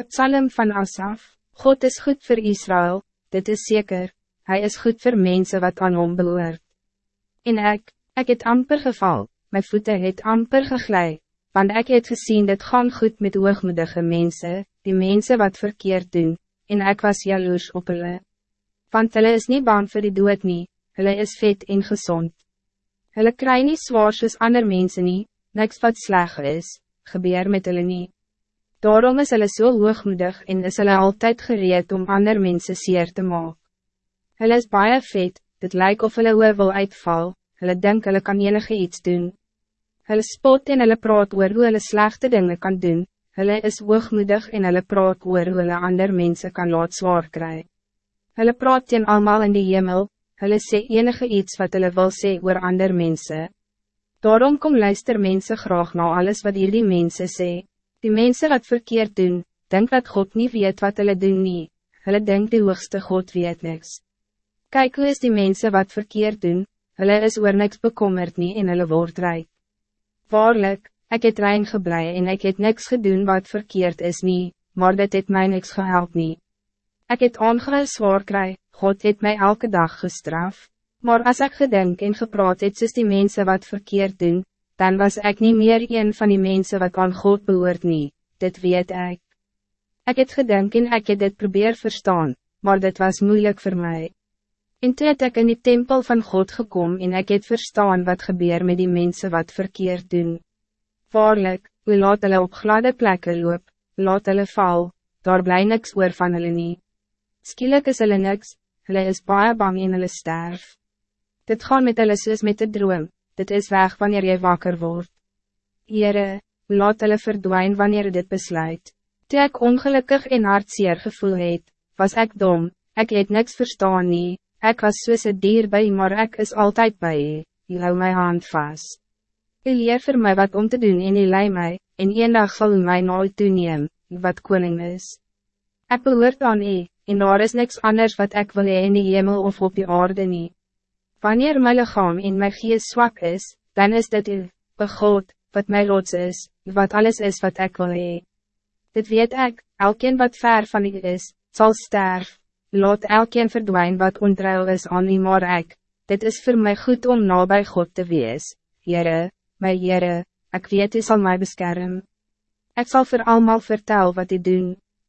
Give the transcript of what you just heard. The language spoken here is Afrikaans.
Het psalm van Asaf, God is goed voor Israël, dit is zeker, hij is goed voor mensen wat aan hom behoort. En ik, ik het amper geval, mijn voeten het amper geglij, want ik het gezien dat gaan goed met hoogmoedige mensen, die mensen wat verkeerd doen, en ik was jaloers op hulle. Want hulle is niet bang voor die dood nie, hulle is vet en gezond. Hulle kry nie zwaar soos ander mense nie, niks wat sleg is, gebeur met hulle nie. Daarom is hulle so hoogmoedig en is hulle altijd gereed om ander mensen zeer te maken. Hulle is baie vet, dit lijkt of hulle oor wil uitval, hulle denk hulle kan enige iets doen. Hulle spot en hulle praat oor hoe hulle slechte dingen kan doen, hulle is hoogmoedig en hulle praat oor hoe hulle ander mensen kan laat zwaar kry. Hulle praat teen allemaal in die hemel, hulle sê enige iets wat hulle wil sê oor ander mensen. Daarom kom luister mensen graag na alles wat hierdie mensen sê. Die mensen wat verkeerd doen, denk dat God niet weet wat hulle doen nie, hulle denk die hoogste God weet niks. Kijk hoe is die mensen wat verkeerd doen, hulle is oor niks bekommerd nie en hulle word rijk. Waarlijk, ik het rein geblei en ik het niks gedoen wat verkeerd is nie, maar dit het mij niks gehelp nie. Ik het ongeheel zwaar kry, God het mij elke dag gestraf, maar als ik gedenk en gepraat het soos die mensen wat verkeerd doen, dan was ik niet meer een van die mensen wat aan God behoort nie, dit weet ik. Ik het gedenk en ek het dit probeer verstaan, maar dit was moeilijk voor mij. En toe het ek in die tempel van God gekom en ik het verstaan wat gebeur met die mensen wat verkeerd doen. Waarlijk, we laat hulle op gladde plekken loop, laat hulle val, daar bly niks oor van hulle nie. Skielik is hulle niks, hulle is baie bang en hulle sterf. Dit gaan met hulle soos met de droom, dit is weg wanneer jy wakker wordt. Heere, laat hulle verdwijn wanneer dit besluit. Toe ek ongelukkig en hartseer gevoel het, was ik dom, ik het niks verstaan nie, ek was soos een dier by maar ik is altijd bij je, jy hou my hand vast. Jy leer vir my wat om te doen en jy lei my, en een dag sal my nooit toeneem, wat koning is. Ik behoort aan jy, en daar is niks anders wat ik wil in die hemel of op die aarde niet. Wanneer mijn lichaam in mijn geest zwak is, dan is dit u, God, wat mijn rots is, wat alles is wat ik wil hee. Dit weet ik, elkeen wat ver van u is, zal sterf. Laat elkeen verdwijnen wat ontrouw is aan u maar ik. Dit is voor mij goed om nabij God te wees. Jere, my Jere, ik weet u zal mij beschermen. Ik zal voor allemaal vertellen wat u doen.